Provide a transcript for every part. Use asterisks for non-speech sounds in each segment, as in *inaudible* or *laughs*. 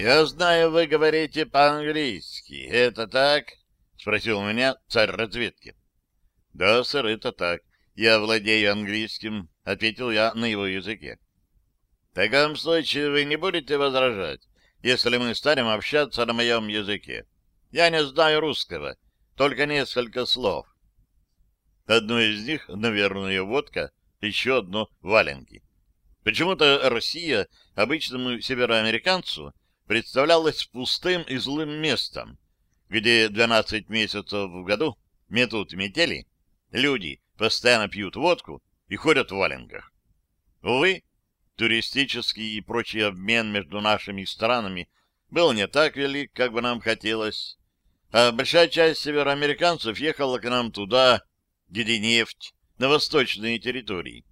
«Я знаю, вы говорите по-английски. Это так?» — спросил меня царь разведки. «Да, сэр, это так. Я владею английским», — ответил я на его языке. «В таком случае вы не будете возражать, если мы станем общаться на моем языке. Я не знаю русского, только несколько слов». Одно из них, наверное, водка, еще одно — валенки. Почему-то Россия обычному североамериканцу представлялась пустым и злым местом, где 12 месяцев в году метут метели, люди постоянно пьют водку и ходят в валенках. Увы, туристический и прочий обмен между нашими странами был не так велик, как бы нам хотелось, а большая часть североамериканцев ехала к нам туда, где нефть, на восточные территории.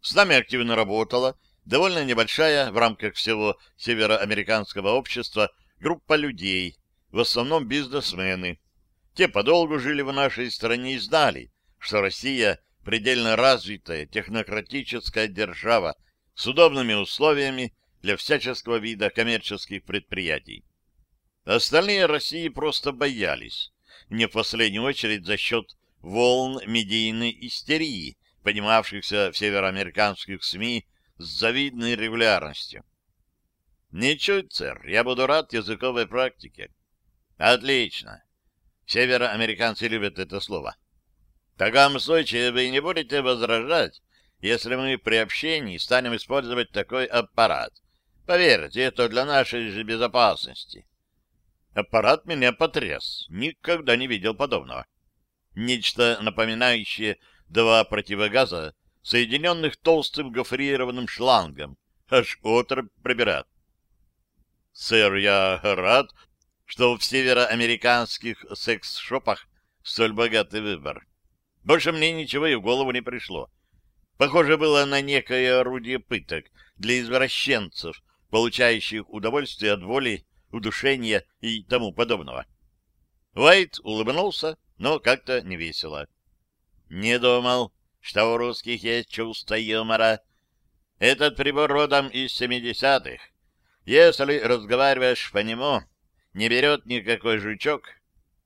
С нами активно работала довольно небольшая в рамках всего североамериканского общества группа людей, в основном бизнесмены. Те подолгу жили в нашей стране и знали, что Россия предельно развитая технократическая держава с удобными условиями для всяческого вида коммерческих предприятий. Остальные России просто боялись, не в последнюю очередь за счет волн медийной истерии, поднимавшихся в североамериканских СМИ с завидной регулярностью. Ничуть, сэр, я буду рад языковой практике. Отлично. Североамериканцы любят это слово. В таком случае вы не будете возражать, если мы при общении станем использовать такой аппарат. Поверьте, это для нашей же безопасности. Аппарат меня потряс. Никогда не видел подобного. Нечто напоминающее два противогаза, соединенных толстым гофрированным шлангом. Аж отрыв пробирает. Сэр, я рад, что в североамериканских секс-шопах столь богатый выбор. Больше мне ничего и в голову не пришло. Похоже было на некое орудие пыток для извращенцев, получающих удовольствие от воли, удушения и тому подобного. Уайт улыбнулся, но как-то не весело. Не думал, что у русских есть чувство юмора. Этот прибор родом из семидесятых. Если разговариваешь по нему, не берет никакой жучок.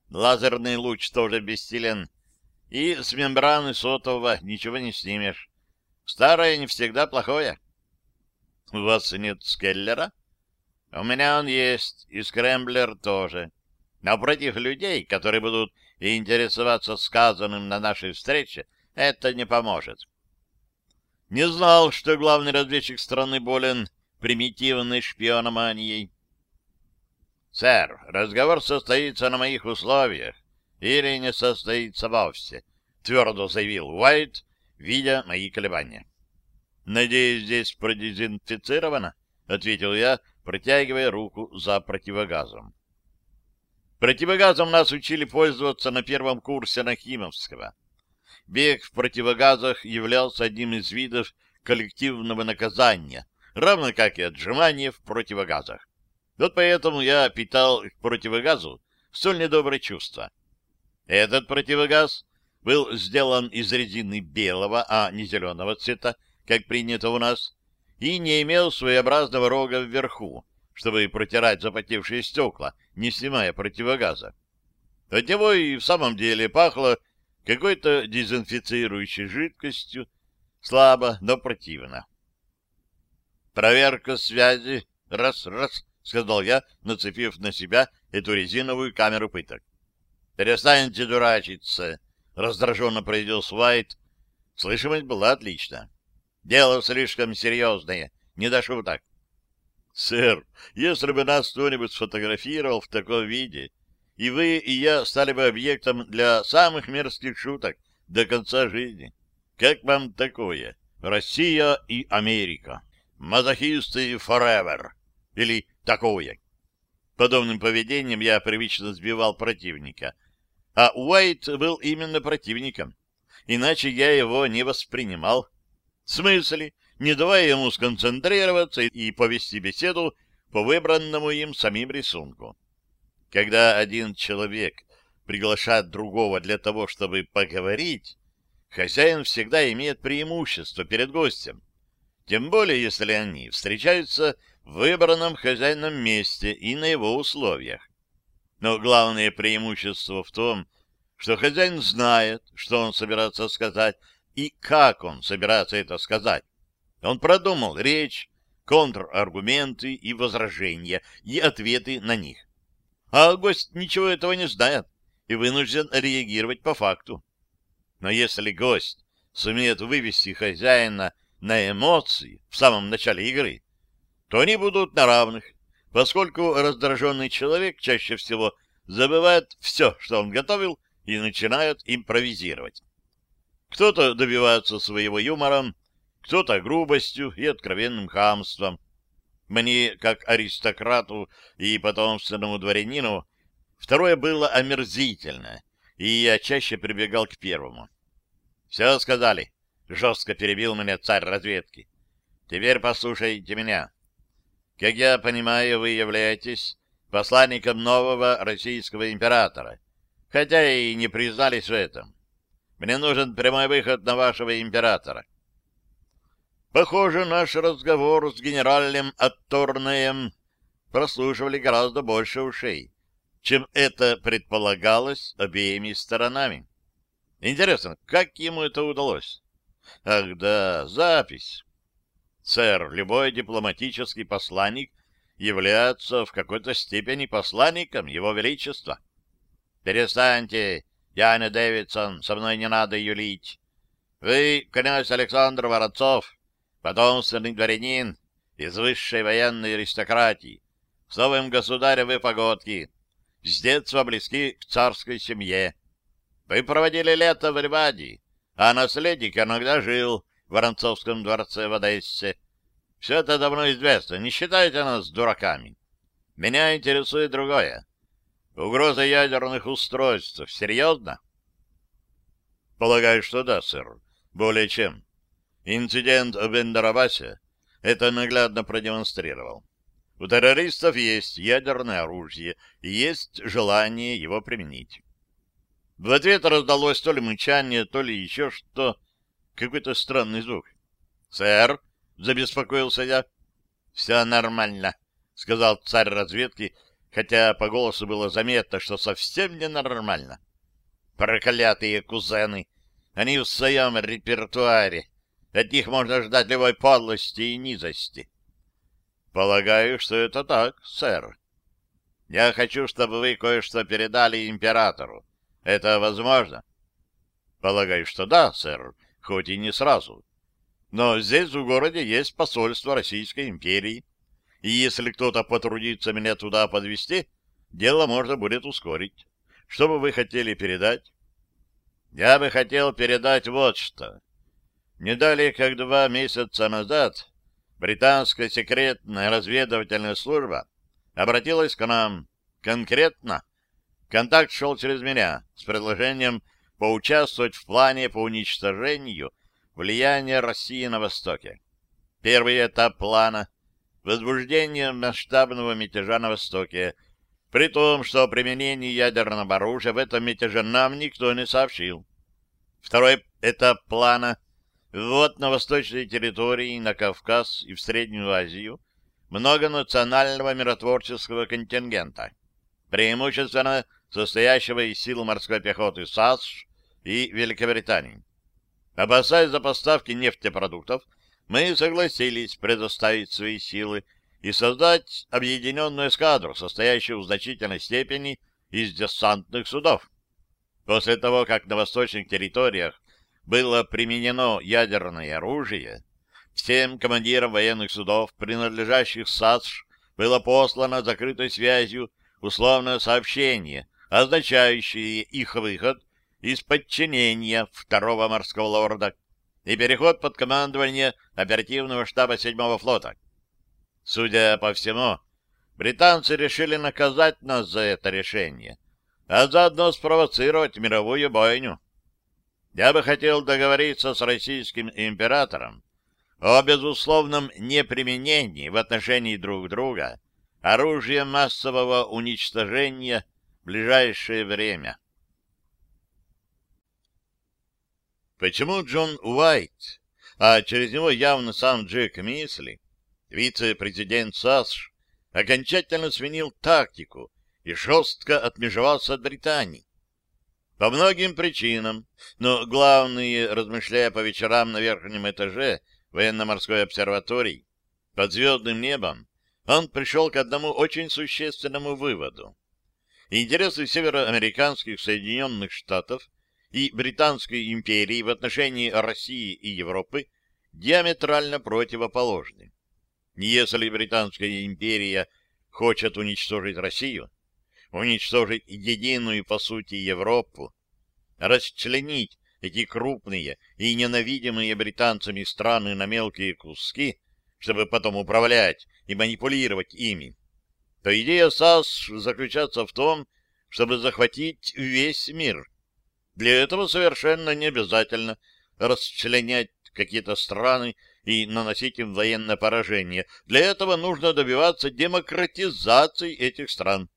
Лазерный луч тоже бессилен. И с мембраны сотового ничего не снимешь. Старое не всегда плохое. У вас нет скеллера? У меня он есть, и скрэмблер тоже. Но против людей, которые будут интересоваться сказанным на нашей встрече, это не поможет. Не знал, что главный разведчик страны болен примитивной шпиономанией. «Сэр, разговор состоится на моих условиях или не состоится вовсе», — твердо заявил Уайт, видя мои колебания. «Надеюсь, здесь продезинфицировано?» — ответил я, протягивая руку за противогазом. Противогазом нас учили пользоваться на первом курсе Нахимовского. Бег в противогазах являлся одним из видов коллективного наказания, равно как и отжимание в противогазах. Вот поэтому я питал к противогазу столь недоброе чувство. Этот противогаз был сделан из резины белого, а не зеленого цвета, как принято у нас, и не имел своеобразного рога вверху, чтобы протирать запотевшие стекла, не снимая противогаза. От него и в самом деле пахло какой-то дезинфицирующей жидкостью, слабо, но противно. «Проверка связи. Раз-раз», — сказал я, нацепив на себя эту резиновую камеру пыток. «Перестаньте дурачиться», — раздраженно произнес Уайт. Слышимость была отлична. «Дело слишком серьезное, не до шуток». «Сэр, если бы нас кто-нибудь сфотографировал в таком виде, и вы, и я стали бы объектом для самых мерзких шуток до конца жизни. Как вам такое? Россия и Америка. Мазохисты forever. Или такое. Подобным поведением я привычно сбивал противника. А Уайт был именно противником. Иначе я его не воспринимал. В смысле? Не давая ему сконцентрироваться и повести беседу по выбранному им самим рисунку. Когда один человек приглашает другого для того, чтобы поговорить, хозяин всегда имеет преимущество перед гостем. тем более если они встречаются в выбранном хозяином месте и на его условиях. Но главное преимущество в том, что хозяин знает, что он собирается сказать и как он собирается это сказать. Он продумал речь, контраргументы и возражения, и ответы на них. А гость ничего этого не знает и вынужден реагировать по факту. Но если гость сумеет вывести хозяина на эмоции в самом начале игры, то они будут на равных, поскольку раздраженный человек чаще всего забывает все, что он готовил, и начинает импровизировать. Кто-то добивается своего юмором, кто-то грубостью и откровенным хамством. Мне, как аристократу и потомственному дворянину, второе было омерзительно, и я чаще прибегал к первому. «Все сказали», — жестко перебил меня царь разведки. «Теперь послушайте меня. Как я понимаю, вы являетесь посланником нового российского императора, хотя и не признались в этом. Мне нужен прямой выход на вашего императора. Похоже, наш разговор с генеральным Атторнеем прослушивали гораздо больше ушей, чем это предполагалось обеими сторонами. Интересно, как ему это удалось? Ах да, запись. Сэр, любой дипломатический посланник является в какой-то степени посланником Его Величества. Перестаньте, Яна Дэвидсон, со мной не надо юлить. Вы, князь Александр Воронцов, потомственный дворянин из высшей военной аристократии, с новым государем вы погодки, с детства близки к царской семье. Вы проводили лето в Риваде, а наследник иногда жил в Воронцовском дворце в Одессе. Все это давно известно, не считайте нас дураками. Меня интересует другое. Угроза ядерных устройств серьезно? Полагаю, что да, сэр. Более чем. Инцидент в Бендерабасе это наглядно продемонстрировал. У террористов есть ядерное оружие и есть желание его применить. В ответ раздалось то ли мычание, то ли еще что. Какой-то странный звук. «Сэр!» — забеспокоился я. «Все нормально», — сказал царь разведки, хотя по голосу было заметно, что совсем ненормально. «Проклятые кузены! Они в своем репертуаре!» От них можно ждать любой подлости и низости. Полагаю, что это так, сэр. Я хочу, чтобы вы кое-что передали императору. Это возможно? Полагаю, что да, сэр, хоть и не сразу. Но здесь в городе есть посольство Российской империи, и если кто-то потрудится меня туда подвести, дело можно будет ускорить. Что бы вы хотели передать? Я бы хотел передать вот что. Не далее, как два месяца назад, британская секретная разведывательная служба обратилась к нам конкретно. Контакт шел через меня с предложением поучаствовать в плане по уничтожению влияния России на Востоке. Первый этап плана — возбуждение масштабного мятежа на Востоке, при том, что о применении ядерного оружия в этом мятеже нам никто не сообщил. Второй этап плана вот на восточной территории, на Кавказ и в Среднюю Азию многонационального миротворческого контингента, преимущественно состоящего из сил морской пехоты САСШ и Великобритании. Опасаясь за поставки нефтепродуктов, мы согласились предоставить свои силы и создать объединенную эскадру, состоящую в значительной степени из десантных судов. После того, как на восточных территориях было применено ядерное оружие, всем командирам военных судов, принадлежащих САДШ, было послано закрытой связью условное сообщение, означающее их выход из подчинения второго морского лорда и переход под командование оперативного штаба седьмого флота. Судя по всему, британцы решили наказать нас за это решение, а заодно спровоцировать мировую бойню. Я бы хотел договориться с российским императором о безусловном неприменении в отношении друг друга оружия массового уничтожения в ближайшее время. Почему Джон Уайт а через него явно сам Джек Мисли, вице-президент САСШ, окончательно сменил тактику и жестко отмежевался от Британии. По многим причинам, но главные, размышляя по вечерам на верхнем этаже военно-морской обсерватории, под звездным небом, он пришел к одному очень существенному выводу. Интересы североамериканских Соединенных Штатов и Британской империи в отношении России и Европы диаметрально противоположны. Если Британская империя хочет уничтожить Россию, уничтожить единую, по сути, Европу, расчленить эти крупные и ненавидимые британцами страны на мелкие куски, чтобы потом управлять и манипулировать ими, то идея САС заключается в том, чтобы захватить весь мир. Для этого совершенно не обязательно расчленять какие-то страны и наносить им военное поражение. Для этого нужно добиваться демократизации этих стран.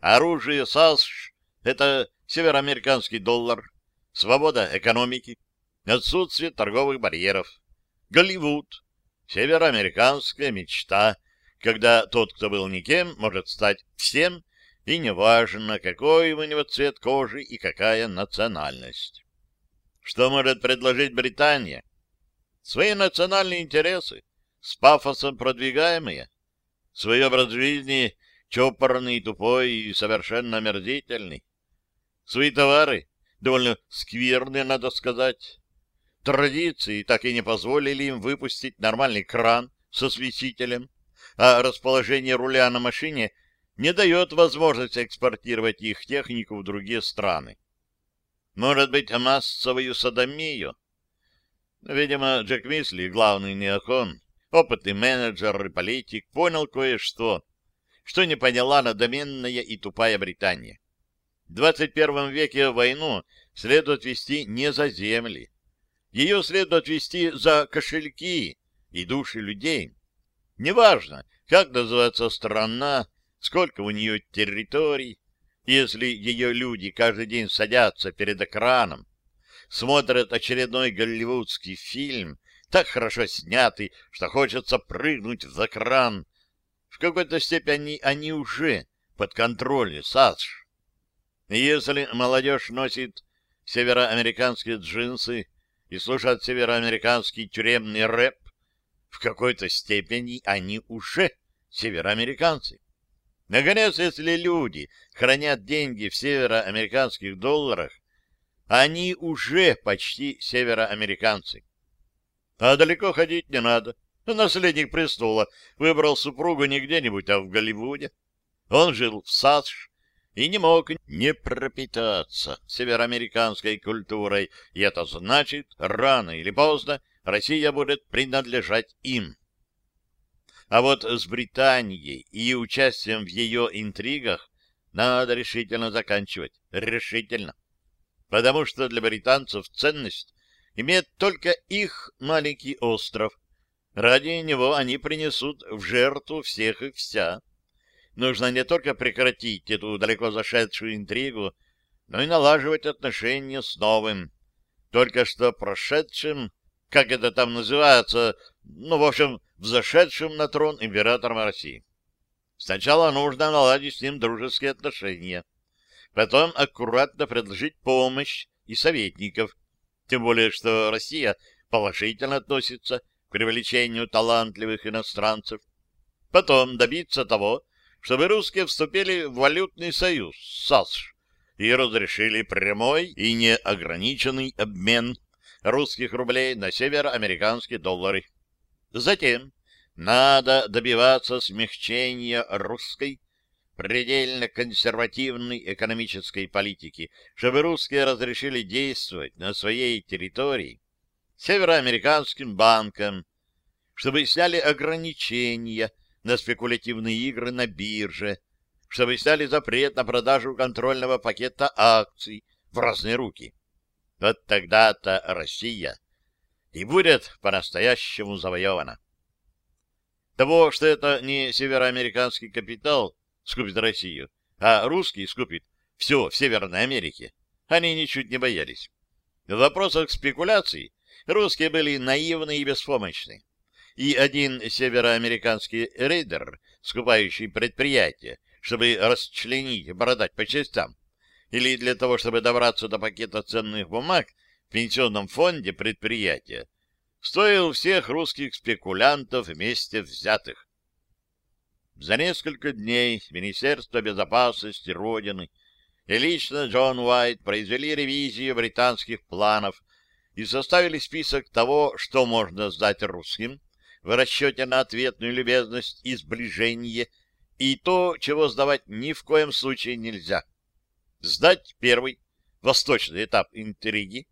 Оружие САС — это североамериканский доллар, свобода экономики, отсутствие торговых барьеров. Голливуд — североамериканская мечта, когда тот, кто был никем, может стать всем, и неважно, какой у него цвет кожи и какая национальность. Что может предложить Британия? Свои национальные интересы, с пафосом продвигаемые, свой образ жизни чопорный, тупой и совершенно омерзительный. Свои товары, довольно скверные, надо сказать. Традиции так и не позволили им выпустить нормальный кран со светителем, а расположение руля на машине не дает возможности экспортировать их технику в другие страны. Может быть, массовую садомию? Видимо, Джек Мисли, главный неокон, опытный менеджер и политик, понял кое-что, что не поняла надоменная и тупая Британия. В 21 веке войну следует вести не за земли. Ее следует вести за кошельки и души людей. Неважно, как называется страна, сколько у нее территорий, если ее люди каждый день садятся перед экраном, смотрят очередной голливудский фильм, так хорошо снятый, что хочется прыгнуть в экран. В какой-то степени они уже под контролем САСШ. Если молодежь носит североамериканские джинсы и слушает североамериканский тюремный рэп, в какой-то степени они уже североамериканцы. Наконец, если люди хранят деньги в североамериканских долларах, они уже почти североамериканцы. А далеко ходить не надо. *laughs* Наследник престола выбрал супругу не где-нибудь, а в Голливуде. Он жил в САСШ и не мог не пропитаться североамериканской культурой, и это значит, рано или поздно Россия будет принадлежать им. А вот с Британией и участием в ее интригах надо решительно заканчивать. Решительно. Потому что для британцев ценность имеет только их маленький остров. Ради него они принесут в жертву всех и вся. Нужно не только прекратить эту далеко зашедшую интригу, но и налаживать отношения с новым, только что прошедшим, как это там называется, ну, в общем, взошедшим на трон императором России. Сначала нужно наладить с ним дружеские отношения, потом аккуратно предложить помощь и советников, тем более, что Россия положительно относится к привлечению талантливых иностранцев, потом добиться того, чтобы русские вступили в валютный союз САСШ и разрешили прямой и неограниченный обмен русских рублей на североамериканские доллары. Затем надо добиваться смягчения русской, предельно консервативной экономической политики, чтобы русские разрешили действовать на своей территории североамериканским банкам, чтобы сняли ограничения на спекулятивные игры на бирже, чтобы сняли запрет на продажу контрольного пакета акций в разные руки. Вот тогда-то Россия и будет по-настоящему завоевана. Того, что это не североамериканский капитал скупит Россию, а русский скупит все в Северной Америке, они ничуть не боялись. В вопросах спекуляций Русские были наивны и беспомощны. И один североамериканский рейдер, скупающий предприятие, чтобы расчленить, продать по частям, или для того, чтобы добраться до пакета ценных бумаг в пенсионном фонде предприятия, стоил всех русских спекулянтов вместе взятых. За несколько дней Министерство безопасности Родины и лично Джон Уайт произвели ревизию британских планов и составили список того, что можно сдать русским в расчете на ответную любезность и сближение, и то, чего сдавать ни в коем случае нельзя. Сдать первый, восточный этап интриги,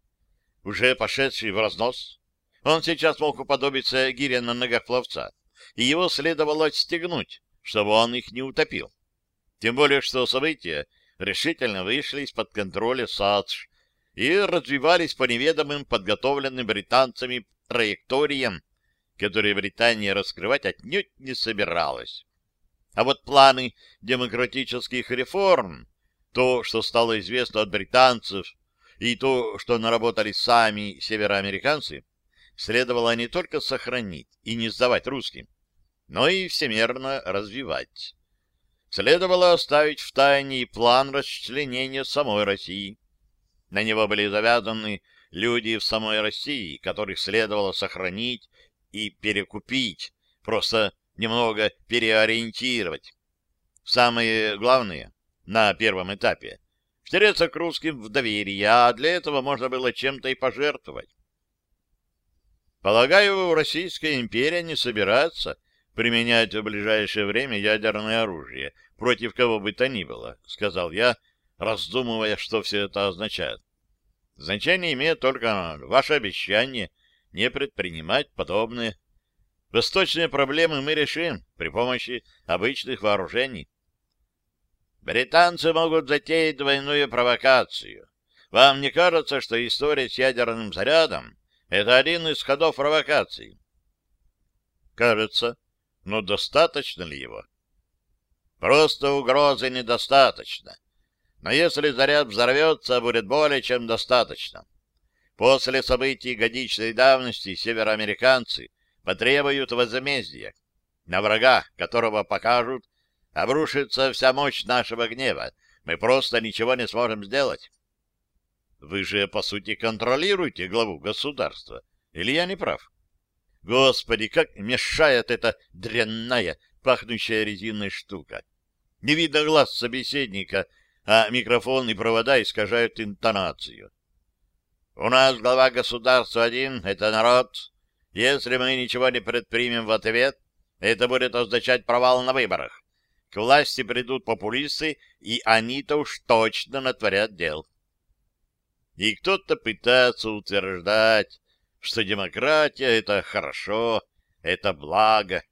уже пошедший в разнос. Он сейчас мог уподобиться гире на ногах пловца, и его следовало отстегнуть, чтобы он их не утопил. Тем более, что события решительно вышли из-под контроля САДШ и развивались по неведомым подготовленным британцами траекториям, которые Британия раскрывать отнюдь не собиралась. А вот планы демократических реформ, то, что стало известно от британцев, и то, что наработали сами североамериканцы, следовало не только сохранить и не сдавать русским, но и всемерно развивать. Следовало оставить в тайне и план расчленения самой России. На него были завязаны люди в самой России, которых следовало сохранить и перекупить, просто немного переориентировать. Самое главное на первом этапе — втереться к русским в доверие, а для этого можно было чем-то и пожертвовать. Полагаю, Российская империя не собирается применять в ближайшее время ядерное оружие против кого бы то ни было, — сказал я, раздумывая, что все это означает. Значение имеет только ваше обещание не предпринимать подобные. Восточные проблемы мы решим при помощи обычных вооружений. Британцы могут затеять двойную провокацию. Вам не кажется, что история с ядерным зарядом — это один из ходов провокации? Кажется. Но достаточно ли его? Просто угрозы недостаточно. Но если заряд взорвется, будет более чем достаточно. После событий годичной давности североамериканцы потребуют возмездия. На врага, которого покажут, обрушится вся мощь нашего гнева. Мы просто ничего не сможем сделать. Вы же, по сути, контролируете главу государства. Или я не прав? Господи, как мешает эта дрянная, пахнущая резиной штука. Не видно глаз собеседника, а микрофон и провода искажают интонацию. У нас глава государства один — это народ. Если мы ничего не предпримем в ответ, это будет означать провал на выборах. К власти придут популисты, и они-то уж точно натворят дел. И кто-то пытается утверждать, что демократия — это хорошо, это благо.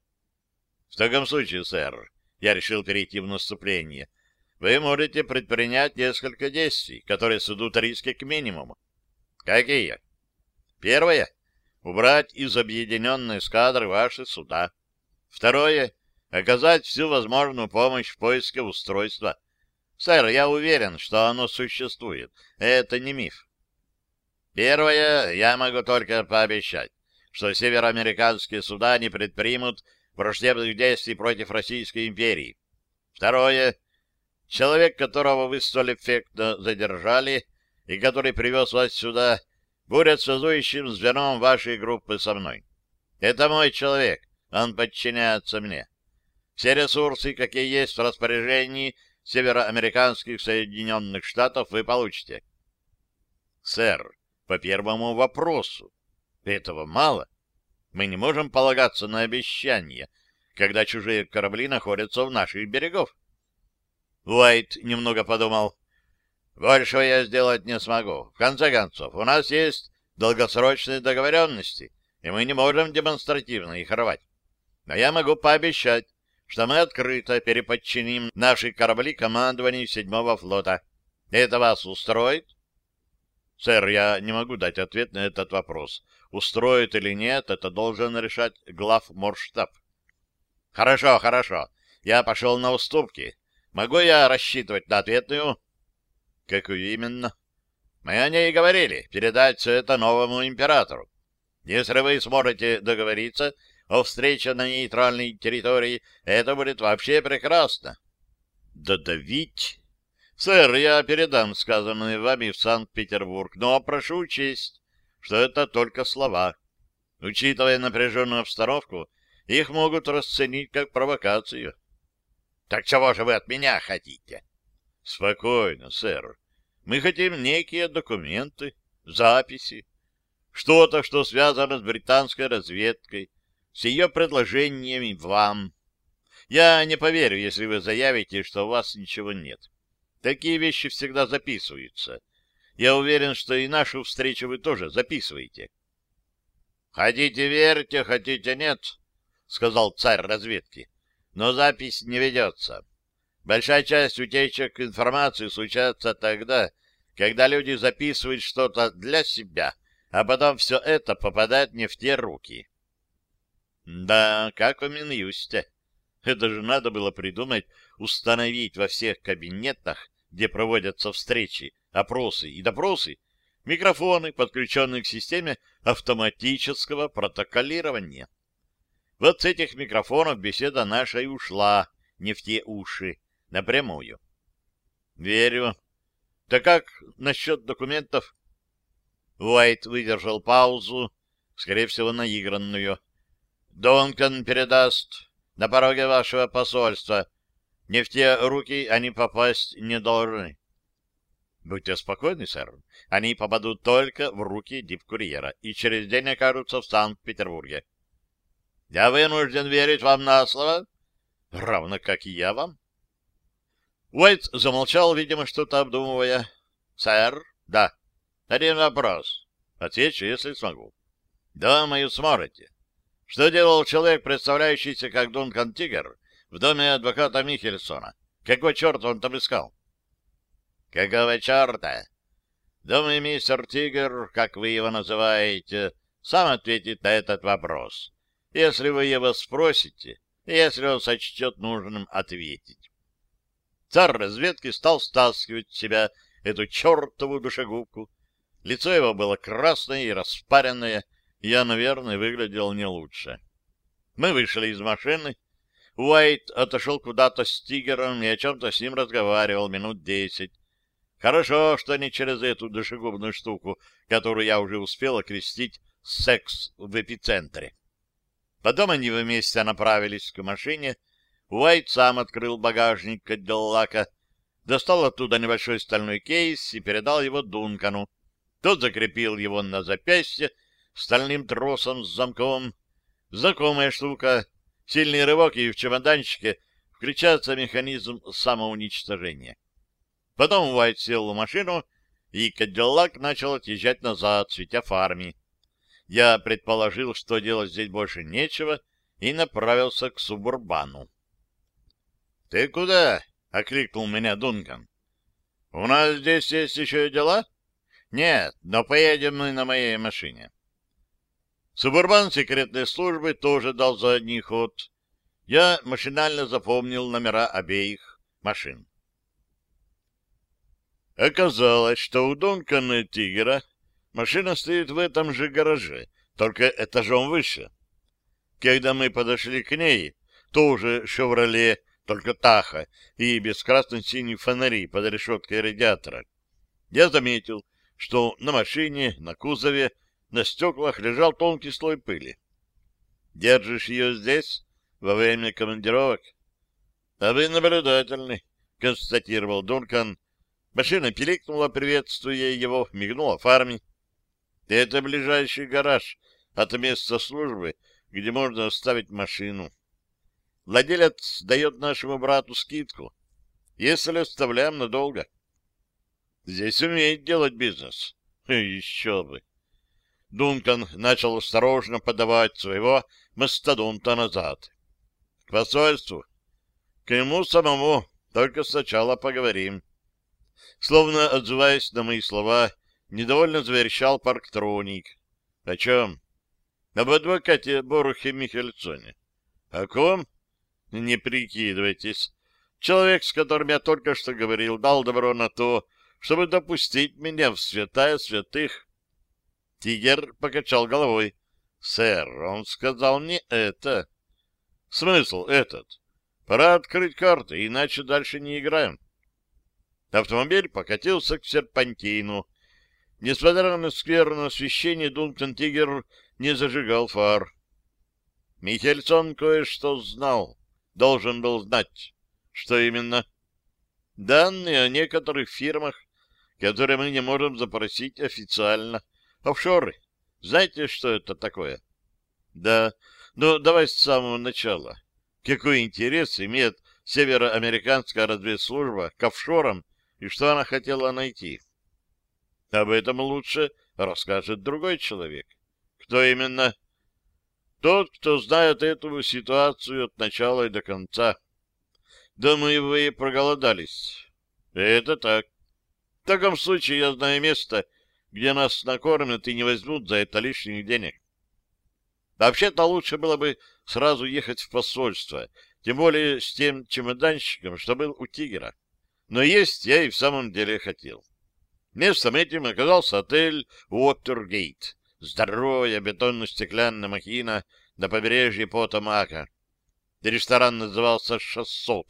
В таком случае, сэр, я решил перейти в наступление, вы можете предпринять несколько действий, которые сведут риски к минимуму. Какие? Первое — убрать из объединенной эскадры ваши суда. Второе — оказать всю возможную помощь в поиске устройства. Сэр, я уверен, что оно существует. Это не миф. Первое, я могу только пообещать, что североамериканские суда не предпримут враждебных действий против Российской империи. Второе, человек, которого вы столь эффектно задержали и который привез вас сюда, будет связующим звеном вашей группы со мной. Это мой человек, он подчиняется мне. Все ресурсы, какие есть в распоряжении североамериканских Соединенных Штатов, вы получите. Сэр, по первому вопросу. Этого мало. Мы не можем полагаться на обещания, когда чужие корабли находятся в наших берегов. Уайт немного подумал. Большего я сделать не смогу. В конце концов, у нас есть долгосрочные договоренности, и мы не можем демонстративно их рвать. Но я могу пообещать, что мы открыто переподчиним наши корабли командованию седьмого флота. Это вас устроит? Сэр, я не могу дать ответ на этот вопрос. Устроит или нет, это должен решать глав морштаб. Хорошо, хорошо. Я пошел на уступки. Могу я рассчитывать на ответную? Какую именно? Мы о ней говорили. Передать все это новому императору. Если вы сможете договориться о встрече на нейтральной территории, это будет вообще прекрасно. Додавить? Сэр, я передам сказанное вами в Санкт-Петербург, но прошу учесть, что это только слова. Учитывая напряженную обстановку, их могут расценить как провокацию. — Так чего же вы от меня хотите? — Спокойно, сэр. Мы хотим некие документы, записи, что-то, что связано с британской разведкой, с ее предложениями вам. Я не поверю, если вы заявите, что у вас ничего нет. Такие вещи всегда записываются. Я уверен, что и нашу встречу вы тоже записываете. Хотите верьте, хотите нет, — сказал царь разведки. Но запись не ведется. Большая часть утечек информации случается тогда, когда люди записывают что-то для себя, а потом все это попадает не в те руки. Да, как в Минюсте. Это же надо было придумать, установить во всех кабинетах, где проводятся встречи, опросы и допросы, микрофоны, подключенные к системе автоматического протоколирования. Вот с этих микрофонов беседа наша и ушла, не в те уши, напрямую. Верю. Так как насчет документов? Уайт выдержал паузу, скорее всего, наигранную. Донкан передаст на пороге вашего посольства. Не в те руки они попасть не должны. Будьте спокойны, сэр. Они попадут только в руки дипкурьера и через день окажутся в Санкт-Петербурге. Я вынужден верить вам на слово, равно как и я вам. Уайт замолчал, видимо, что-то обдумывая. Сэр, да. Один вопрос. Отвечу, если смогу. Думаю, сможете. Что делал человек, представляющийся как Дункан Тигр, в доме адвоката Михельсона? Какой черт он там искал? Какого черта? Думаю, мистер Тигр, как вы его называете, сам ответит на этот вопрос, если вы его спросите, если он сочтет нужным ответить. Царь разведки стал стаскивать с себя эту чертову душегубку. Лицо его было красное и распаренное, я, наверное, выглядел не лучше. Мы вышли из машины. Уайт отошел куда-то с Тигером и о чем-то с ним разговаривал минут десять. Хорошо, что не через эту душегубную штуку, которую я уже успел окрестить «секс в эпицентре». Потом они вместе направились к машине. Уайт сам открыл багажник Кадиллака, достал оттуда небольшой стальной кейс и передал его Дункану. Тот закрепил его на запястье стальным тросом с замком. Знакомая штука. Сильный рывок, и в чемоданчике включается механизм самоуничтожения. Потом Уайт сел в машину, и Кадиллак начал отъезжать назад, светя фарми. Я предположил, что делать здесь больше нечего, и направился к субурбану. — Ты куда? — окликнул меня Дункан. — У нас здесь есть еще дела? — Нет, но поедем мы на моей машине. Субурбан секретной службы тоже дал задний ход. Я машинально запомнил номера обеих машин. Оказалось, что у Донкана Тигера машина стоит в этом же гараже, только этажом выше. Когда мы подошли к ней, тоже «Шевроле», только Таха и без красно-синих фонарей под решеткой радиатора, я заметил, что на машине, на кузове, на стеклах лежал тонкий слой пыли. «Держишь ее здесь, во время командировок?» «А вы наблюдательный», — констатировал Дункан, Машина пиликнула, приветствуя его, мигнула фарми. Это ближайший гараж от места службы, где можно оставить машину. Владелец дает нашему брату скидку, если оставляем надолго. Здесь умеет делать бизнес. *laughs* Еще бы. Дункан начал осторожно подавать своего мастодонта назад. К посольству. К нему самому. Только сначала поговорим. Словно отзываясь на мои слова, недовольно заверещал парктроник. — О чем? — Об адвокате Борухе Михельсоне. — О ком? — Не прикидывайтесь. Человек, с которым я только что говорил, дал добро на то, чтобы допустить меня в святая святых. Тигер покачал головой. Сэр, он сказал мне это. Смысл этот? Пора открыть карты, иначе дальше не играем. Автомобиль покатился к серпантину. Несмотря на скверное освещение, Дункан Тигер не зажигал фар. Михельсон кое-что знал, должен был знать. Что именно? Данные о некоторых фирмах, которые мы не можем запросить официально. Офшоры. Знаете, что это такое? Да, но давай с самого начала. Какой интерес имеет североамериканская разведслужба к офшорам и что она хотела найти? Об этом лучше расскажет другой человек. Кто именно? Тот, кто знает эту ситуацию от начала и до конца. Думаю, вы проголодались. Это так. В таком случае я знаю место, где нас накормят и не возьмут за это лишних денег. Вообще-то лучше было бы сразу ехать в посольство, тем более с тем чемоданщиком, что был у тигра. Но есть я и в самом деле хотел. Местом этим оказался отель «Уотергейт», здоровая бетонно-стеклянная махина на побережье Потамака. Ресторан назывался «600»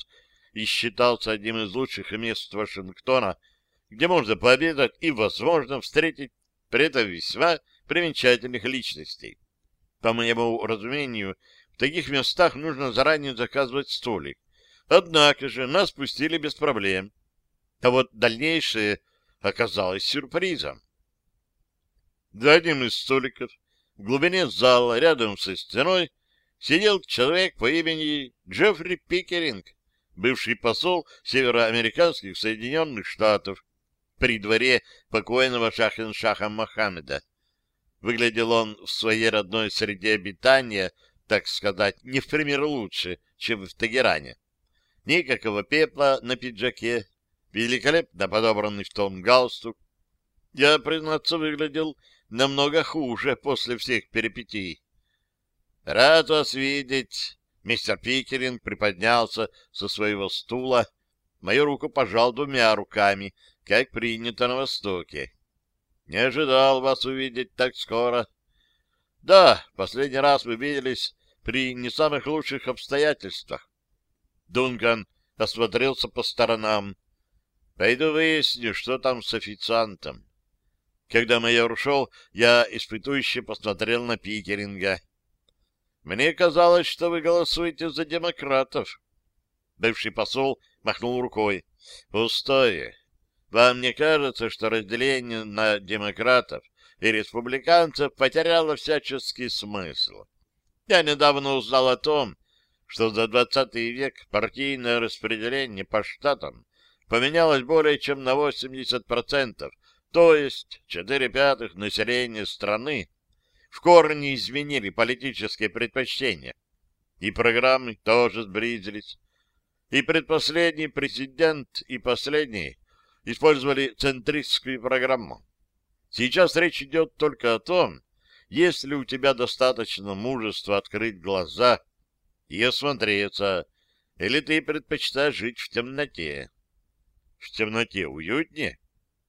и считался одним из лучших мест Вашингтона, где можно пообедать и, возможно, встретить при этом весьма примечательных личностей. По моему разумению, в таких местах нужно заранее заказывать столик. Однако же нас пустили без проблем. А вот дальнейшее оказалось сюрпризом. За одним из столиков в глубине зала, рядом со стеной, сидел человек по имени Джеффри Пикеринг, бывший посол североамериканских Соединенных Штатов при дворе покойного Шахеншаха Мохаммеда. Выглядел он в своей родной среде обитания, так сказать, не в пример лучше, чем в Тегеране. Никакого пепла на пиджаке, великолепно подобранный в том галстук. Я, признаться, выглядел намного хуже после всех перипетий. «Рад вас видеть!» Мистер Пикеринг приподнялся со своего стула, мою руку пожал двумя руками, как принято на Востоке. «Не ожидал вас увидеть так скоро». «Да, последний раз мы виделись при не самых лучших обстоятельствах». Дункан осмотрелся по сторонам. Пойду выясню, что там с официантом. Когда майор ушел, я испытующе посмотрел на Пикеринга. Мне казалось, что вы голосуете за демократов. Бывший посол махнул рукой. Пустое. Вам не кажется, что разделение на демократов и республиканцев потеряло всяческий смысл? Я недавно узнал о том, что за двадцатый век партийное распределение по штатам поменялось более чем на 80%, то есть 4 пятых населения страны в корне изменили политические предпочтения. И программы тоже сблизились. И предпоследний президент, и последний использовали центристскую программу. Сейчас речь идет только о том, есть ли у тебя достаточно мужества открыть глаза и осмотреться, или ты предпочитаешь жить в темноте. В темноте уютнее?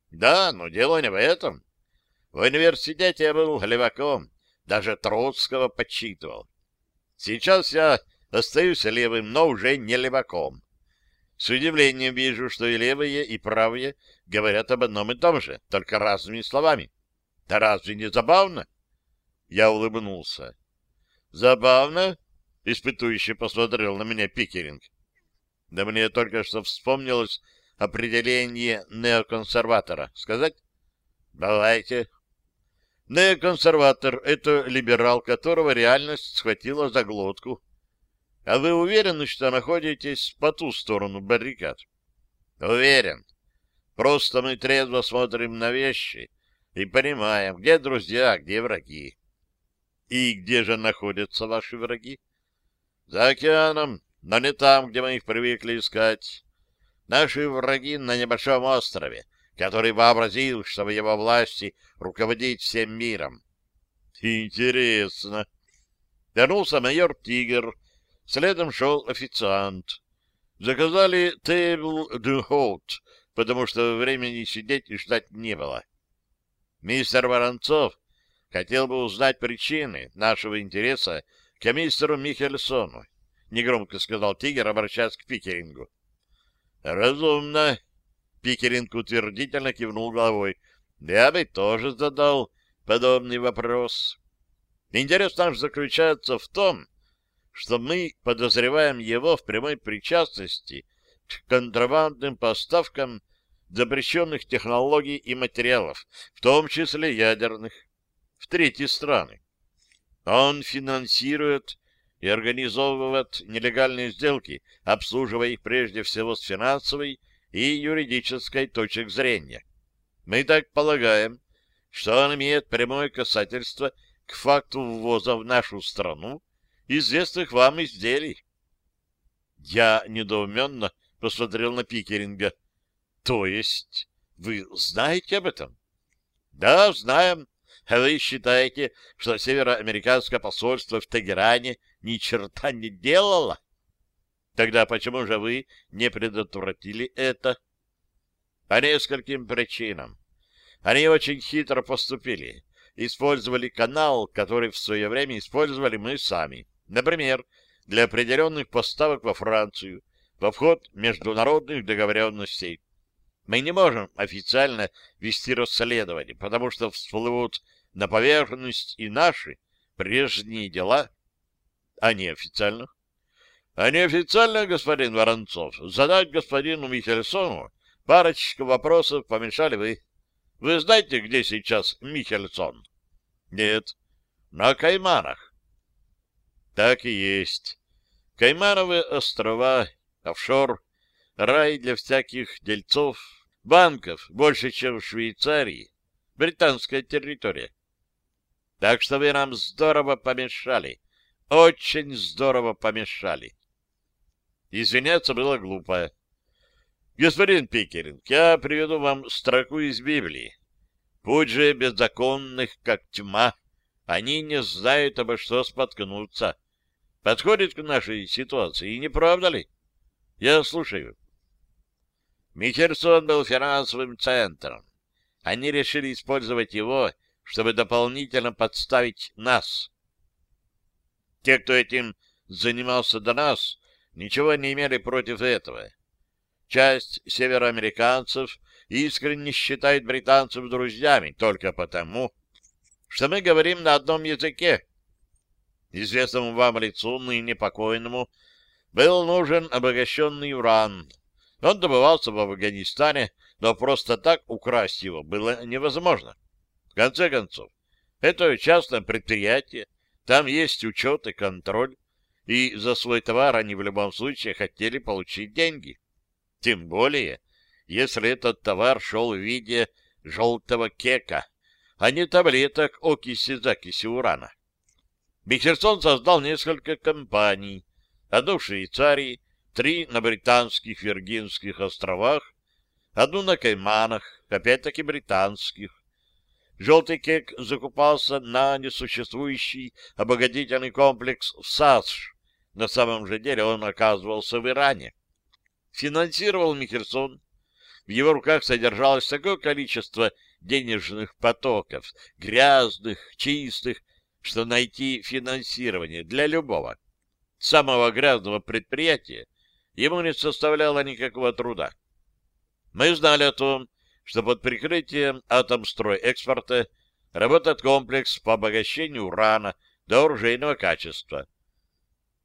Да, но дело не в этом. В университете я был леваком, даже Троцкого подсчитывал. Сейчас я остаюсь левым, но уже не леваком. С удивлением вижу, что и левые, и правые говорят об одном и том же, только разными словами. Да разве не забавно? Я улыбнулся. Забавно? Испытующий посмотрел на меня Пикеринг. Да мне только что вспомнилось определение неоконсерватора. Сказать? Давайте. Неоконсерватор — это либерал, которого реальность схватила за глотку. А вы уверены, что находитесь по ту сторону баррикад? Уверен. Просто мы трезво смотрим на вещи и понимаем, где друзья, где враги. И где же находятся ваши враги? За океаном, но не там, где мы их привыкли искать. Наши враги на небольшом острове, который вообразил, что в его власти руководить всем миром. Интересно. Вернулся майор Тигр, следом шел официант. Заказали тейбл hot, потому что времени сидеть и ждать не было. Мистер Воронцов хотел бы узнать причины нашего интереса к мистеру Михельсону, — негромко сказал Тигр, обращаясь к Пикерингу. — Разумно. Пикеринг утвердительно кивнул головой. — Я бы тоже задал подобный вопрос. Интерес наш заключается в том, что мы подозреваем его в прямой причастности к контрабандным поставкам запрещенных технологий и материалов, в том числе ядерных, в третьи страны. Он финансирует и организовывает нелегальные сделки, обслуживая их прежде всего с финансовой и юридической точек зрения. Мы так полагаем, что он имеет прямое касательство к факту ввоза в нашу страну известных вам изделий. Я недоуменно посмотрел на Пикеринга. То есть вы знаете об этом? Да, знаем. А вы считаете, что североамериканское посольство в Тегеране ни черта не делало? Тогда почему же вы не предотвратили это? По нескольким причинам. Они очень хитро поступили. Использовали канал, который в свое время использовали мы сами. Например, для определенных поставок во Францию, во вход международных договоренностей. Мы не можем официально вести расследование, потому что всплывут на поверхность и наши прежние дела, а не официально. А неофициально, господин Воронцов, задать господину Михельсону парочку вопросов помешали вы. Вы знаете, где сейчас Михельсон? Нет. На Кайманах. Так и есть. Каймановые острова, офшор, рай для всяких дельцов, банков, больше, чем в Швейцарии, британская территория. Так что вы нам здорово помешали. Очень здорово помешали. Извиняться было глупо. Господин Пикеринг, я приведу вам строку из Библии. Путь же беззаконных, как тьма. Они не знают, обо что споткнуться. Подходит к нашей ситуации, не правда ли? Я слушаю. Михерсон был финансовым центром. Они решили использовать его чтобы дополнительно подставить нас. Те, кто этим занимался до нас, ничего не имели против этого. Часть североамериканцев искренне считает британцев друзьями только потому, что мы говорим на одном языке. Известному вам лицу, ныне покойному, был нужен обогащенный уран. Он добывался в Афганистане, но просто так украсть его было невозможно конце концов, это частное предприятие, там есть учет и контроль, и за свой товар они в любом случае хотели получить деньги. Тем более, если этот товар шел в виде желтого кека, а не таблеток окиси-закиси урана. Бихерсон создал несколько компаний, одну в Швейцарии, три на британских Виргинских островах, одну на Кайманах, опять-таки британских, Желтый кек закупался на несуществующий обогатительный комплекс в САСШ. На самом же деле он оказывался в Иране. Финансировал Михерсон. В его руках содержалось такое количество денежных потоков, грязных, чистых, что найти финансирование для любого, самого грязного предприятия ему не составляло никакого труда. Мы знали о том, что под прикрытием атомстройэкспорта работает комплекс по обогащению урана до оружейного качества.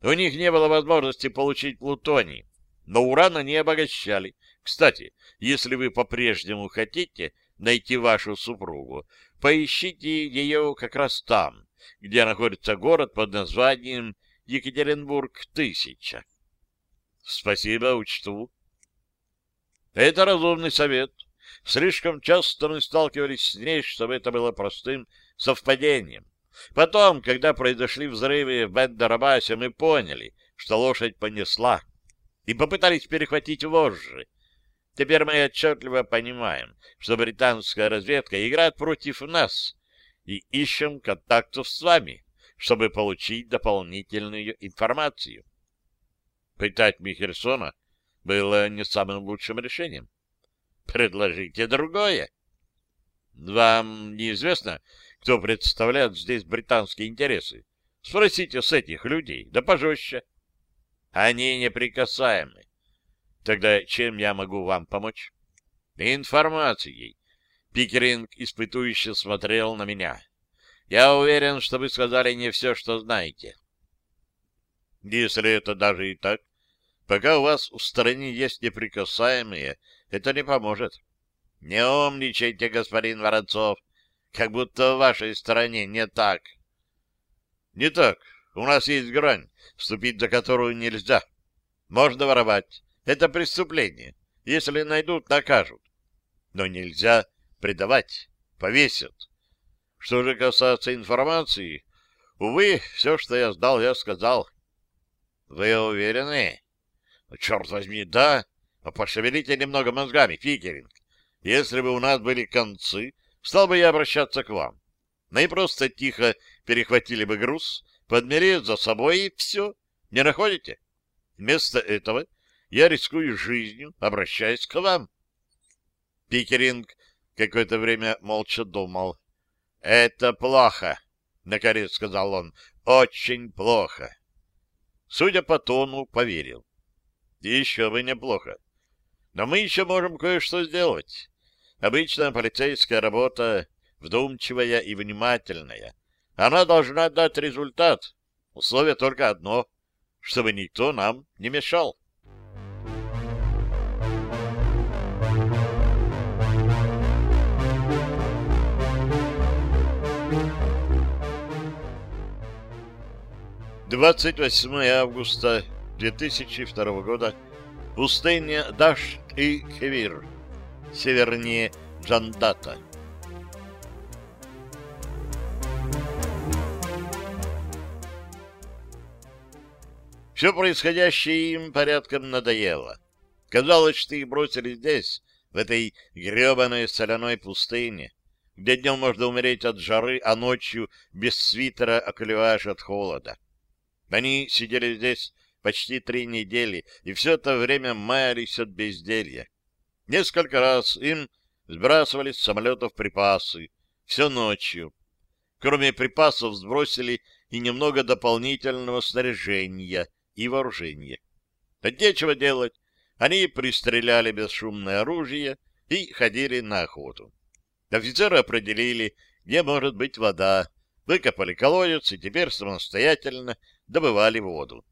У них не было возможности получить плутоний, но урана не обогащали. Кстати, если вы по-прежнему хотите найти вашу супругу, поищите ее как раз там, где находится город под названием Екатеринбург-1000. Спасибо, учту. Это разумный совет. Слишком часто мы сталкивались с ней, чтобы это было простым совпадением. Потом, когда произошли взрывы в Бендерабасе, мы поняли, что лошадь понесла, и попытались перехватить вожжи. Теперь мы отчетливо понимаем, что британская разведка играет против нас, и ищем контактов с вами, чтобы получить дополнительную информацию. Пытать Михельсона было не самым лучшим решением. Предложите другое. Вам неизвестно, кто представляет здесь британские интересы. Спросите с этих людей, да пожестче. Они неприкасаемы. Тогда чем я могу вам помочь? Информацией. Пикеринг испытующе смотрел на меня. Я уверен, что вы сказали не все, что знаете. Если это даже и так, пока у вас в стране есть неприкасаемые, это не поможет. Не умничайте, господин Воронцов, как будто в вашей стране не так. Не так. У нас есть грань, вступить за которую нельзя. Можно воровать. Это преступление. Если найдут, накажут. Но нельзя предавать. Повесят. Что же касается информации, увы, все, что я сдал, я сказал. Вы уверены? Черт возьми, да. А пошевелите немного мозгами, Фикеринг. Если бы у нас были концы, стал бы я обращаться к вам. И просто тихо перехватили бы груз, подмерив за собой, и все. Не находите? Вместо этого я рискую жизнью, обращаясь к вам. Пикеринг какое-то время молча думал. — Это плохо, — наконец сказал он. — Очень плохо. Судя по тону, поверил. — Еще бы неплохо. Но мы еще можем кое-что сделать. Обычная полицейская работа, вдумчивая и внимательная. Она должна дать результат. Условие только одно — чтобы никто нам не мешал. Двадцать восьмое августа две тысячи второго года. Пустыня Дашт и Кевир севернее Джандата. Все происходящее им порядком надоело. Казалось, что их бросили здесь, в этой гребаной соляной пустыне, где днем можно умереть от жары, а ночью без свитера околеваешь от холода. Они сидели здесь почти три недели, и все это время маялись от безделья. Несколько раз им сбрасывали с самолетов припасы, все ночью. Кроме припасов сбросили и немного дополнительного снаряжения и вооружения. От нечего делать, они пристреляли бесшумное оружие и ходили на охоту. Офицеры определили, где может быть вода, выкопали колодец и теперь самостоятельно добывали воду.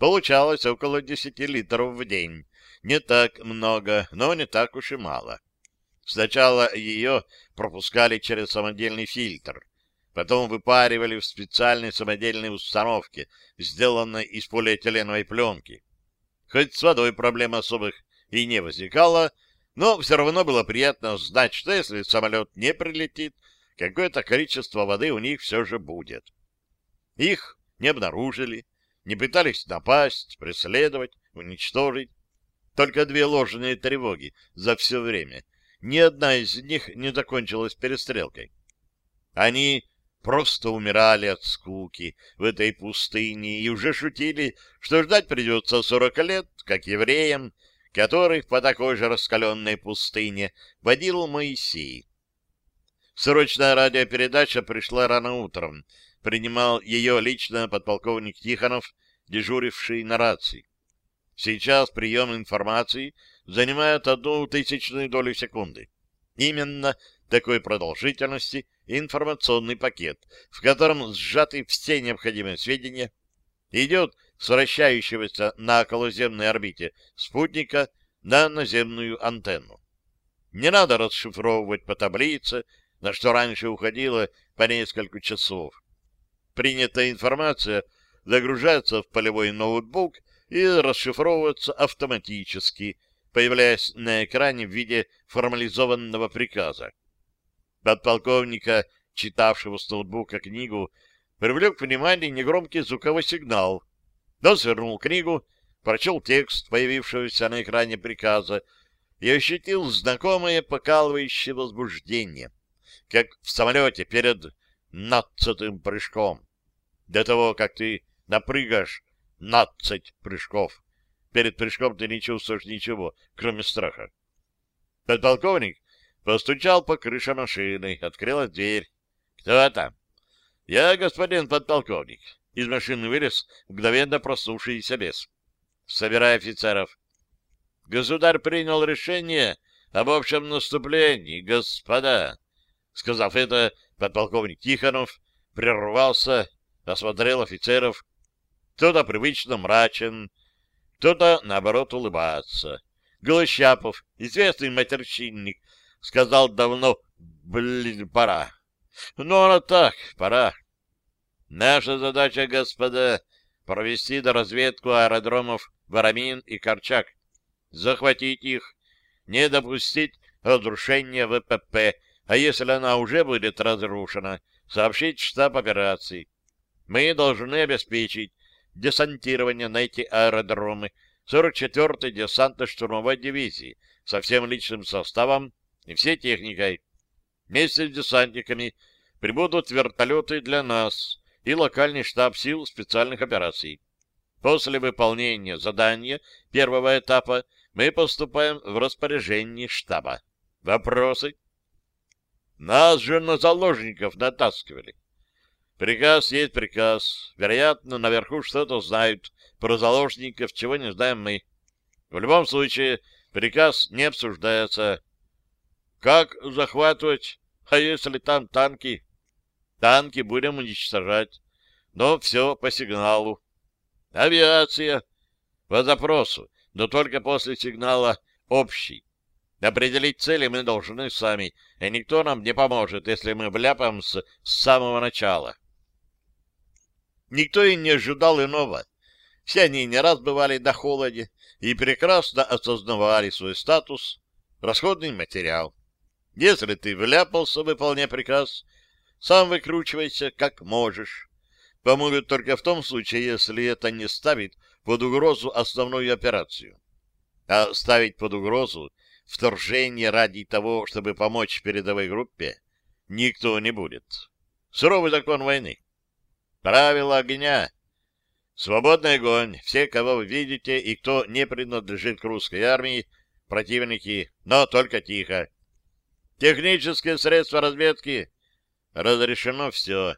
Получалось около 10 литров в день. Не так много, но не так уж и мало. Сначала ее пропускали через самодельный фильтр, потом выпаривали в специальной самодельной установке, сделанной из полиэтиленовой пленки. Хоть с водой проблем особых и не возникало, но все равно было приятно знать, что если самолет не прилетит, какое-то количество воды у них все же будет. Их не обнаружили, не пытались напасть, преследовать, уничтожить. Только две ложные тревоги за все время. Ни одна из них не закончилась перестрелкой. Они просто умирали от скуки в этой пустыне и уже шутили, что ждать придется сорок лет, как евреям, которых по такой же раскаленной пустыне водил Моисей. Срочная радиопередача пришла рано утром. Принимал ее лично подполковник Тихонов, дежуривший на рации. Сейчас прием информации занимает одну тысячную долю секунды. Именно такой продолжительности информационный пакет, в котором сжаты все необходимые сведения, идет с вращающегося на околоземной орбите спутника на наземную антенну. Не надо расшифровывать по таблице, на что раньше уходило по несколько часов. Принятая информация загружается в полевой ноутбук и расшифровываться автоматически, появляясь на экране в виде формализованного приказа. Подполковника, читавшего с ноутбука книгу, привлек внимание негромкий звуковой сигнал. Он свернул книгу, прочел текст, появившегося на экране приказа, и ощутил знакомое покалывающее возбуждение, как в самолете перед надцатым прыжком. До того, как ты напрыгаешь надцать прыжков. Перед прыжком ты не чувствуешь ничего, кроме страха. Подполковник постучал по крыше машины, открыла дверь. Кто там? Я господин подполковник. Из машины вылез мгновенно проснувшийся лес. Собирай офицеров. Государь принял решение об общем наступлении, господа. Сказав это, подполковник Тихонов прервался, осмотрел офицеров. Кто-то привычно мрачен, кто-то, наоборот, улыбается. Голощапов, известный матерщинник, сказал давно, блин, пора. Ну, оно так, пора. Наша задача, господа, провести до разведку аэродромов Варамин и Корчак, захватить их, не допустить разрушения ВПП, а если она уже будет разрушена, сообщить штаб операций. Мы должны обеспечить десантирование на эти аэродромы 44-й десантно-штурмовой дивизии со всем личным составом и всей техникой. Вместе с десантниками прибудут вертолеты для нас и локальный штаб сил специальных операций. После выполнения задания первого этапа мы поступаем в распоряжение штаба. Вопросы? Нас же на заложников натаскивали. Приказ есть приказ. Вероятно, наверху что-то знают про заложников, чего не знаем мы. В любом случае, приказ не обсуждается. Как захватывать? А если там танки? Танки будем уничтожать. Но все по сигналу. Авиация. По запросу, но только после сигнала общий. Определить цели мы должны сами, и никто нам не поможет, если мы вляпаемся с самого начала. Никто и не ожидал иного. Все они не раз бывали на холоде и прекрасно осознавали свой статус, расходный материал. Если ты вляпался, выполняя приказ, сам выкручивайся как можешь. Помогут только в том случае, если это не ставит под угрозу основную операцию. А ставить под угрозу вторжение ради того, чтобы помочь передовой группе, никто не будет. Суровый закон войны. Правила огня. Свободный огонь. Все, кого вы видите и кто не принадлежит к русской армии, противники, но только тихо. Технические средства разведки. Разрешено все.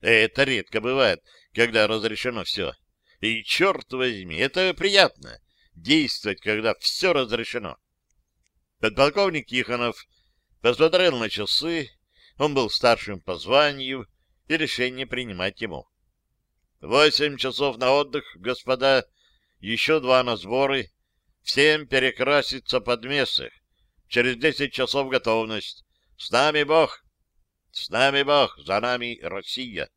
Это редко бывает, когда разрешено все. И черт возьми, это приятно. Действовать, когда все разрешено. Подполковник Тихонов посмотрел на часы, он был старшим по званию, и решение принимать ему. Восемь часов на отдых, господа, еще два на сборы, всем перекраситься под мессах. Через десять часов готовность. С нами Бог! С нами Бог, за нами Россия.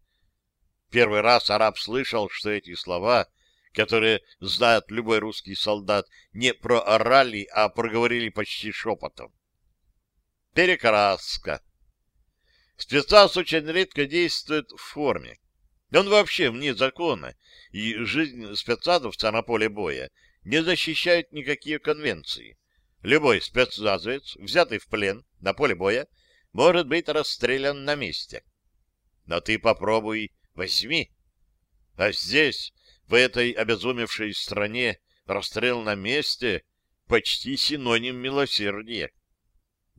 Первый раз араб слышал, что эти слова которые знает любой русский солдат, не проорали, а проговорили почти шепотом. Перекраска. Спецназ очень редко действует в форме. Он вообще вне закона, и жизнь спецназовца на поле боя не защищает никакие конвенции. Любой спецназовец, взятый в плен на поле боя, может быть расстрелян на месте. Но ты попробуй возьми. А здесь в этой обезумевшей стране расстрел на месте почти синоним милосердия.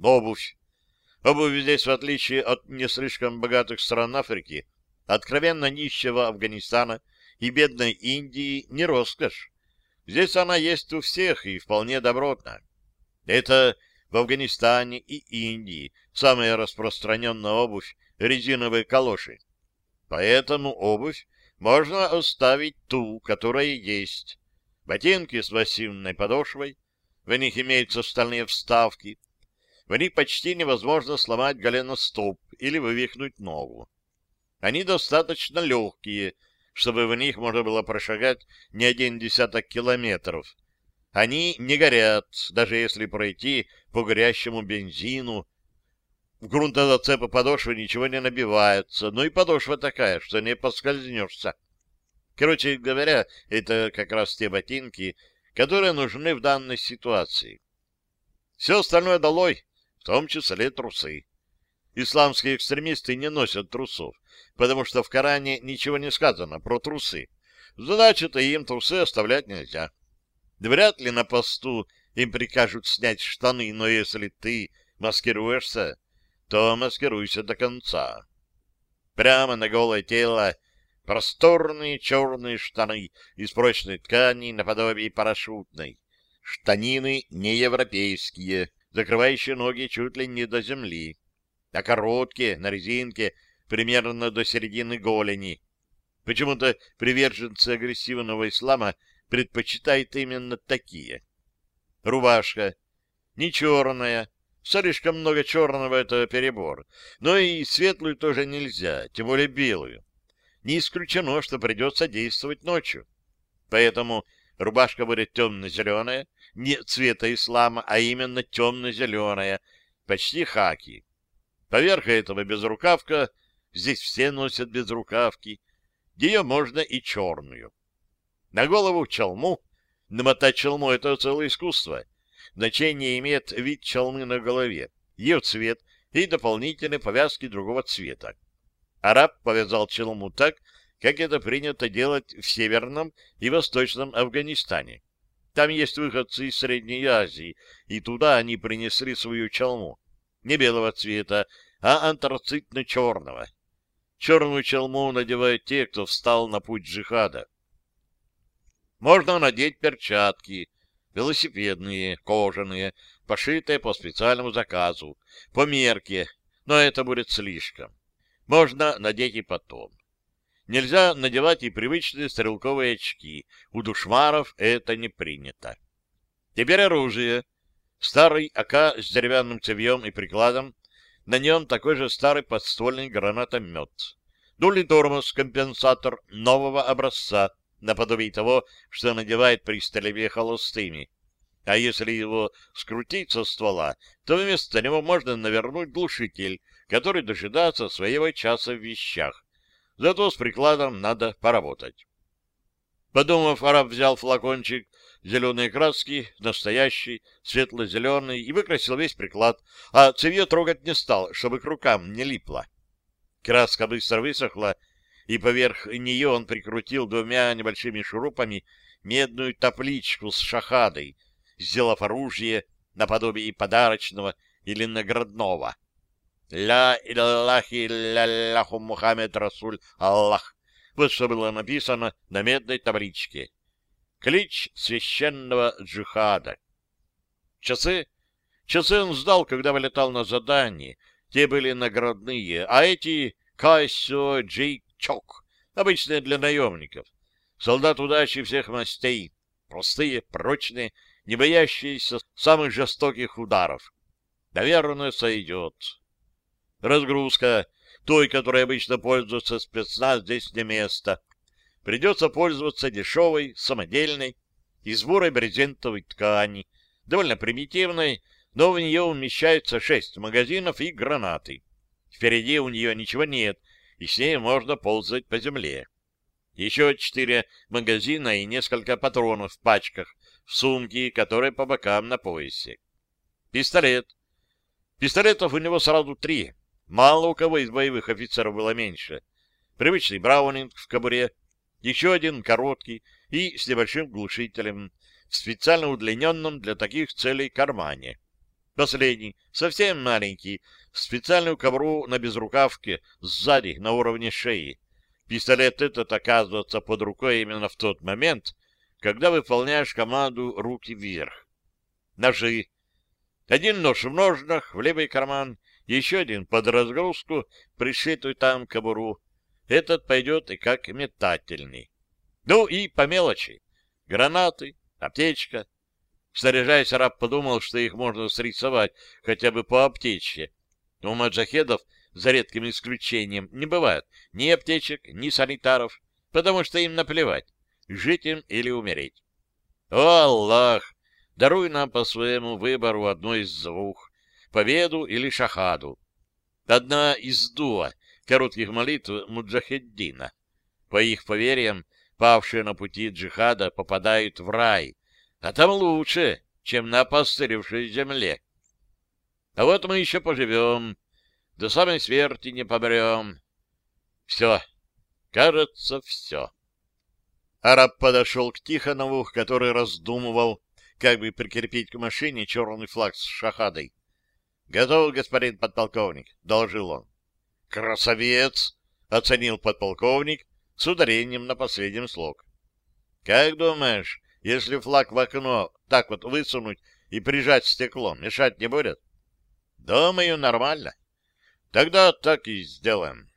Обувь. Обувь здесь, в отличие от не слишком богатых стран Африки, откровенно нищего Афганистана и бедной Индии, не роскошь. Здесь она есть у всех и вполне добротна. Это в Афганистане и Индии самая распространенная обувь — резиновые калоши. Поэтому обувь можно оставить ту, которая есть. Ботинки с массивной подошвой, в них имеются стальные вставки, в них почти невозможно сломать голеностоп или вывихнуть ногу. Они достаточно легкие, чтобы в них можно было прошагать не один десяток километров. Они не горят, даже если пройти по горящему бензину. В грунтозацепы подошвы ничего не набивается, но и подошва такая, что не поскользнешься. Короче говоря, это как раз те ботинки, которые нужны в данной ситуации. Все остальное долой, в том числе трусы. Исламские экстремисты не носят трусов, потому что в Коране ничего не сказано про трусы. Значит, и им трусы оставлять нельзя. Вряд ли на посту им прикажут снять штаны, но если ты маскируешься, то маскируйся до конца. Прямо на голое тело просторные черные штаны из прочной ткани наподобие парашютной. Штанины не европейские, закрывающие ноги чуть ли не до земли, а короткие, на резинке, примерно до середины голени. Почему-то приверженцы агрессивного ислама предпочитают именно такие. Рубашка. Не черная. Слишком много черного — это перебор. Но и светлую тоже нельзя, тем более белую. Не исключено, что придется действовать ночью. Поэтому рубашка будет темно-зеленая, не цвета ислама, а именно темно-зеленая, почти хаки. Поверх этого безрукавка, здесь все носят безрукавки, ее можно и черную. На голову чалму, намотать чалму — это целое искусство. Значение имеет вид чалмы на голове, ее цвет и дополнительные повязки другого цвета. Араб повязал челму так, как это принято делать в Северном и Восточном Афганистане. Там есть выходцы из Средней Азии, и туда они принесли свою челму. Не белого цвета, а антрацитно-черного. Черную челму надевают те, кто встал на путь джихада. Можно надеть перчатки, велосипедные, кожаные, пошитые по специальному заказу, по мерке, но это будет слишком. Можно надеть и потом. Нельзя надевать и привычные стрелковые очки. У душмаров это не принято. Теперь оружие. Старый АК с деревянным цевьем и прикладом. На нем такой же старый подствольный гранатомет. Дульный тормоз-компенсатор нового образца, наподобие того, что надевает при стрельбе холостыми. А если его скрутить со ствола, то вместо него можно навернуть глушитель, который дожидается своего часа в вещах. Зато с прикладом надо поработать. Подумав, араб взял флакончик зеленой краски, настоящий, светло-зеленый, и выкрасил весь приклад, а цевье трогать не стал, чтобы к рукам не липло. Краска быстро высохла, и поверх нее он прикрутил двумя небольшими шурупами медную табличку с шахадой, сделав оружие наподобие подарочного или наградного. «Ля Иллахи Ляллаху Мухаммед Расуль Аллах». Вот что было написано на медной табличке. Клич священного джихада. Часы? Часы он сдал, когда вылетал на задание. Те были наградные, а эти Кайсо Джей Чок, обычные для наемников. Солдат удачи всех мастей, простые, прочные, не боящиеся самых жестоких ударов. Наверное, сойдет. Разгрузка. Той, которой обычно пользуется спецназ, здесь не место. Придется пользоваться дешевой, самодельной, из бурой брезентовой ткани, довольно примитивной, но в нее умещаются шесть магазинов и гранаты. Впереди у нее ничего нет, и с ней можно ползать по земле. Еще четыре магазина и несколько патронов в пачках, в сумке, которые по бокам на поясе. Пистолет. Пистолетов у него сразу три. Мало у кого из боевых офицеров было меньше. Привычный браунинг в кобуре, еще один короткий и с небольшим глушителем специально удлиненном для таких целей кармане. Последний, совсем маленький, в специальную кобуру на безрукавке сзади, на уровне шеи. Пистолет этот оказывается под рукой именно в тот момент, когда выполняешь команду «руки вверх». Ножи. Один нож в ножнах, в левый карман, еще один под разгрузку, пришитую там кобуру. Этот пойдет и как метательный. Ну и по мелочи. Гранаты, аптечка. Снаряжаясь, раб подумал, что их можно срисовать хотя бы по аптечке. У маджахедов, за редким исключением, не бывает ни аптечек, ни санитаров, потому что им наплевать, жить им или умереть. О, Аллах! Даруй нам по своему выбору одно из двух победу или шахаду. Одна из дуа коротких молитв Муджахеддина. По их поверьям, павшие на пути джихада попадают в рай, а там лучше, чем на опостылевшей земле. А вот мы еще поживем, до самой смерти не помрем. Все, кажется, все. Араб подошел к Тихонову, который раздумывал, как бы прикрепить к машине черный флаг с шахадой. — Готов, господин подполковник, — доложил он. — Красавец! — оценил подполковник с ударением на последнем слог. — Как думаешь, если флаг в окно так вот высунуть и прижать стеклом, мешать не будет? — Думаю, нормально. Тогда так и сделаем.